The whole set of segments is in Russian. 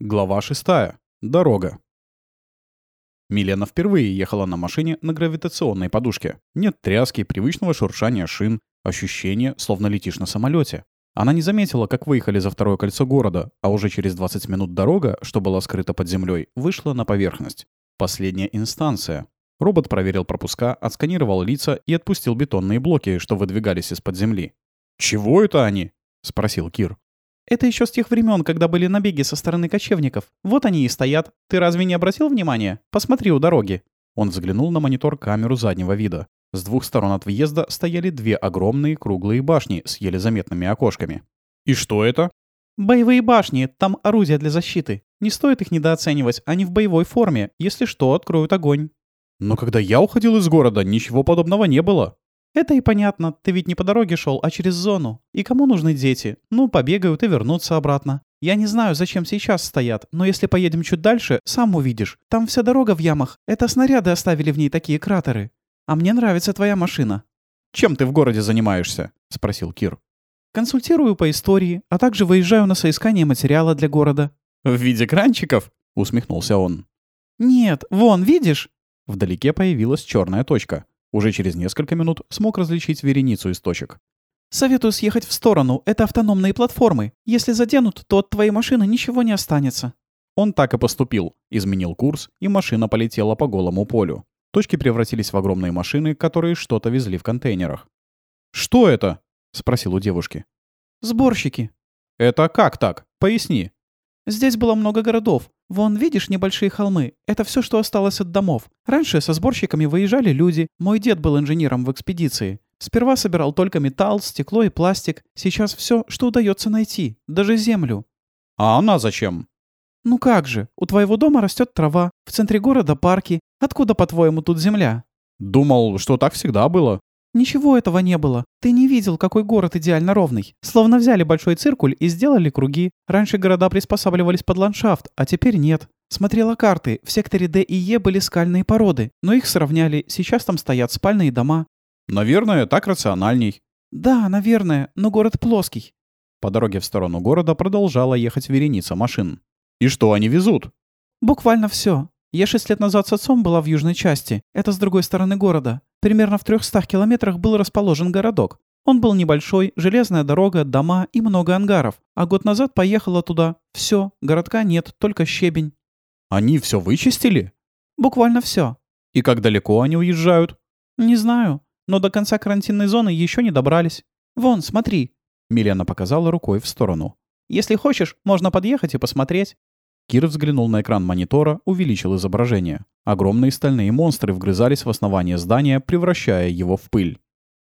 Глава 6. Дорога. Милена впервые ехала на машине на гравитационной подушке. Нет тряски, привычного шуршания шин, ощущение, словно летишь на самолете. Она не заметила, как выехали за второе кольцо города, а уже через 20 минут дорога, что была скрыта под землей, вышла на поверхность. Последняя инстанция. Робот проверил пропуска, отсканировал лица и отпустил бетонные блоки, что выдвигались из-под земли. «Чего это они?» — спросил Кир. Это еще с тех времен, когда были набеги со стороны кочевников. Вот они и стоят. Ты разве не обратил внимания? Посмотри у дороги». Он взглянул на монитор камеру заднего вида. С двух сторон от въезда стояли две огромные круглые башни с еле заметными окошками. «И что это?» «Боевые башни. Там орудия для защиты. Не стоит их недооценивать. Они в боевой форме. Если что, откроют огонь». «Но когда я уходил из города, ничего подобного не было». «Это и понятно. Ты ведь не по дороге шел, а через зону. И кому нужны дети? Ну, побегают и вернутся обратно. Я не знаю, зачем сейчас стоят, но если поедем чуть дальше, сам увидишь. Там вся дорога в ямах. Это снаряды оставили в ней такие кратеры. А мне нравится твоя машина». «Чем ты в городе занимаешься?» — спросил Кир. «Консультирую по истории, а также выезжаю на соискание материала для города». «В виде кранчиков?» — усмехнулся он. «Нет, вон, видишь?» Вдалеке появилась черная точка. Уже через несколько минут смог различить вереницу из точек. «Советую съехать в сторону. Это автономные платформы. Если заденут, то от твоей машины ничего не останется». Он так и поступил. Изменил курс, и машина полетела по голому полю. Точки превратились в огромные машины, которые что-то везли в контейнерах. «Что это?» — спросил у девушки. «Сборщики». «Это как так? Поясни». Здесь было много городов. Вон, видишь, небольшие холмы. Это все, что осталось от домов. Раньше со сборщиками выезжали люди. Мой дед был инженером в экспедиции. Сперва собирал только металл, стекло и пластик. Сейчас все, что удается найти. Даже землю. А она зачем? Ну как же, у твоего дома растет трава, в центре города парки. Откуда, по-твоему, тут земля? Думал, что так всегда было. Ничего этого не было. Ты не видел, какой город идеально ровный. Словно взяли большой циркуль и сделали круги. Раньше города приспосабливались под ландшафт, а теперь нет. Смотрела карты. В секторе Д и Е были скальные породы, но их сравняли. Сейчас там стоят спальные дома. Наверное, так рациональней. Да, наверное, но город плоский. По дороге в сторону города продолжала ехать вереница машин. И что они везут? Буквально все. Я шесть лет назад с отцом была в южной части. Это с другой стороны города. Примерно в 300 километрах был расположен городок. Он был небольшой, железная дорога, дома и много ангаров. А год назад поехала туда. Все, городка нет, только щебень. Они все вычистили? Буквально все. И как далеко они уезжают? Не знаю, но до конца карантинной зоны еще не добрались. Вон, смотри. Милена показала рукой в сторону. Если хочешь, можно подъехать и посмотреть. Кир взглянул на экран монитора, увеличил изображение. Огромные стальные монстры вгрызались в основание здания, превращая его в пыль.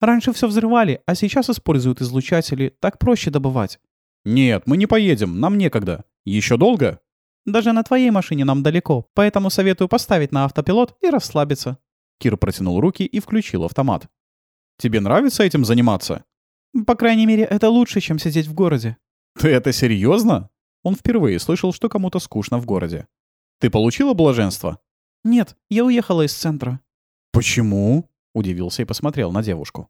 «Раньше все взрывали, а сейчас используют излучатели. Так проще добывать». «Нет, мы не поедем, нам некогда. Еще долго?» «Даже на твоей машине нам далеко, поэтому советую поставить на автопилот и расслабиться». Кир протянул руки и включил автомат. «Тебе нравится этим заниматься?» «По крайней мере, это лучше, чем сидеть в городе». «Ты это серьезно? Он впервые слышал, что кому-то скучно в городе. «Ты получила блаженство?» «Нет, я уехала из центра». «Почему?» — удивился и посмотрел на девушку.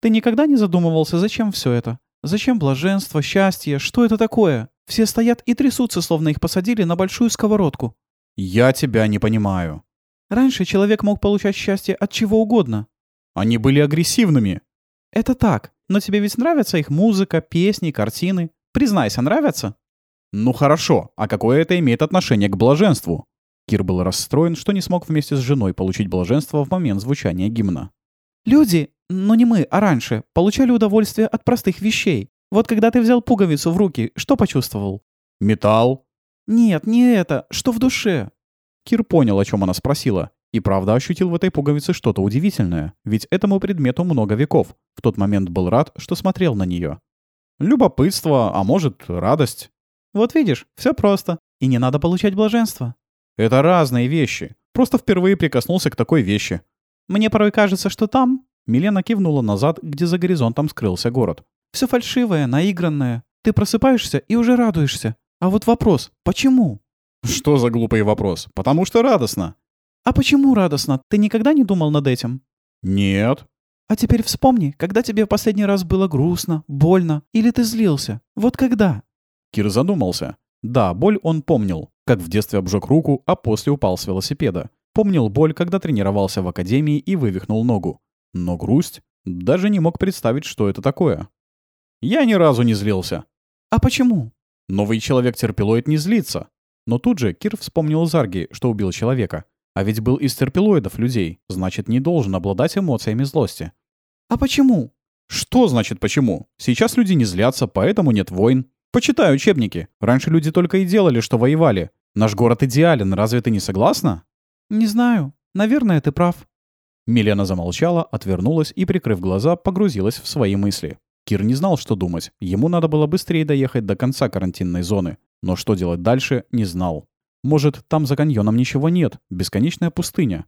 «Ты никогда не задумывался, зачем все это? Зачем блаженство, счастье? Что это такое? Все стоят и трясутся, словно их посадили на большую сковородку». «Я тебя не понимаю». «Раньше человек мог получать счастье от чего угодно». «Они были агрессивными». «Это так. Но тебе ведь нравится их музыка, песни, картины. Признайся, нравятся?» «Ну хорошо, а какое это имеет отношение к блаженству?» Кир был расстроен, что не смог вместе с женой получить блаженство в момент звучания гимна. «Люди, ну не мы, а раньше, получали удовольствие от простых вещей. Вот когда ты взял пуговицу в руки, что почувствовал?» «Металл». «Нет, не это. Что в душе?» Кир понял, о чем она спросила. И правда ощутил в этой пуговице что-то удивительное, ведь этому предмету много веков. В тот момент был рад, что смотрел на нее. Любопытство, а может, радость. Вот видишь, все просто. И не надо получать блаженство. Это разные вещи. Просто впервые прикоснулся к такой вещи. Мне порой кажется, что там... Милена кивнула назад, где за горизонтом скрылся город. Все фальшивое, наигранное. Ты просыпаешься и уже радуешься. А вот вопрос, почему? Что за глупый вопрос? Потому что радостно. А почему радостно? Ты никогда не думал над этим? Нет. А теперь вспомни, когда тебе в последний раз было грустно, больно или ты злился. Вот когда? Кир задумался. Да, боль он помнил, как в детстве обжег руку, а после упал с велосипеда. Помнил боль, когда тренировался в академии и вывихнул ногу. Но грусть? Даже не мог представить, что это такое. Я ни разу не злился. «А почему?» Новый человек-терпилоид не злится. Но тут же Кир вспомнил Зарги, что убил человека. А ведь был из терпилоидов людей, значит, не должен обладать эмоциями злости. «А почему?» Что значит почему? Сейчас люди не злятся, поэтому нет войн. Почитай учебники. Раньше люди только и делали, что воевали. Наш город идеален, разве ты не согласна? «Не знаю. Наверное, ты прав». Милена замолчала, отвернулась и, прикрыв глаза, погрузилась в свои мысли. Кир не знал, что думать. Ему надо было быстрее доехать до конца карантинной зоны. Но что делать дальше, не знал. Может, там за каньоном ничего нет, бесконечная пустыня.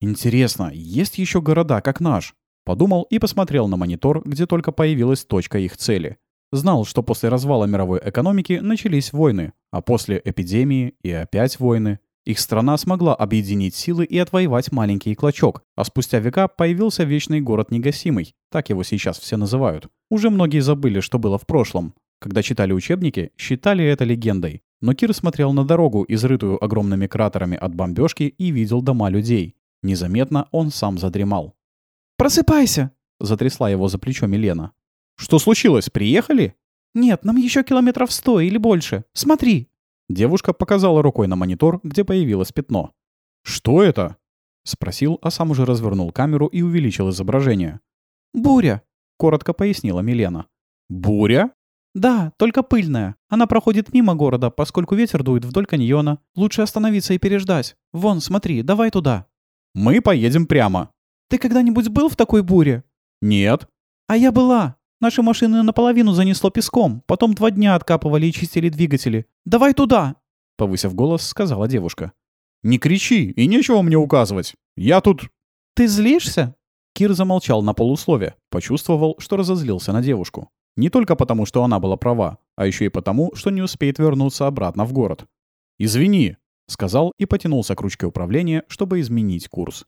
Интересно, есть еще города, как наш? Подумал и посмотрел на монитор, где только появилась точка их цели. Знал, что после развала мировой экономики начались войны, а после эпидемии и опять войны. Их страна смогла объединить силы и отвоевать маленький клочок, а спустя века появился вечный город Негасимый, так его сейчас все называют. Уже многие забыли, что было в прошлом. Когда читали учебники, считали это легендой. Но Кир смотрел на дорогу, изрытую огромными кратерами от бомбежки, и видел дома людей. Незаметно он сам задремал. «Просыпайся!» — затрясла его за плечо Милена. «Что случилось? Приехали?» «Нет, нам еще километров сто или больше. Смотри!» Девушка показала рукой на монитор, где появилось пятно. «Что это?» — спросил, а сам уже развернул камеру и увеличил изображение. «Буря!» — коротко пояснила Милена. «Буря?» «Да, только пыльная. Она проходит мимо города, поскольку ветер дует вдоль каньона. Лучше остановиться и переждать. Вон, смотри, давай туда». «Мы поедем прямо». «Ты когда-нибудь был в такой буре?» «Нет». «А я была. Наши машины наполовину занесло песком. Потом два дня откапывали и чистили двигатели. Давай туда!» Повысив голос, сказала девушка. «Не кричи, и нечего мне указывать. Я тут...» «Ты злишься?» Кир замолчал на полуслове, почувствовал, что разозлился на девушку. Не только потому, что она была права, а еще и потому, что не успеет вернуться обратно в город. «Извини», — сказал и потянулся к ручке управления, чтобы изменить курс.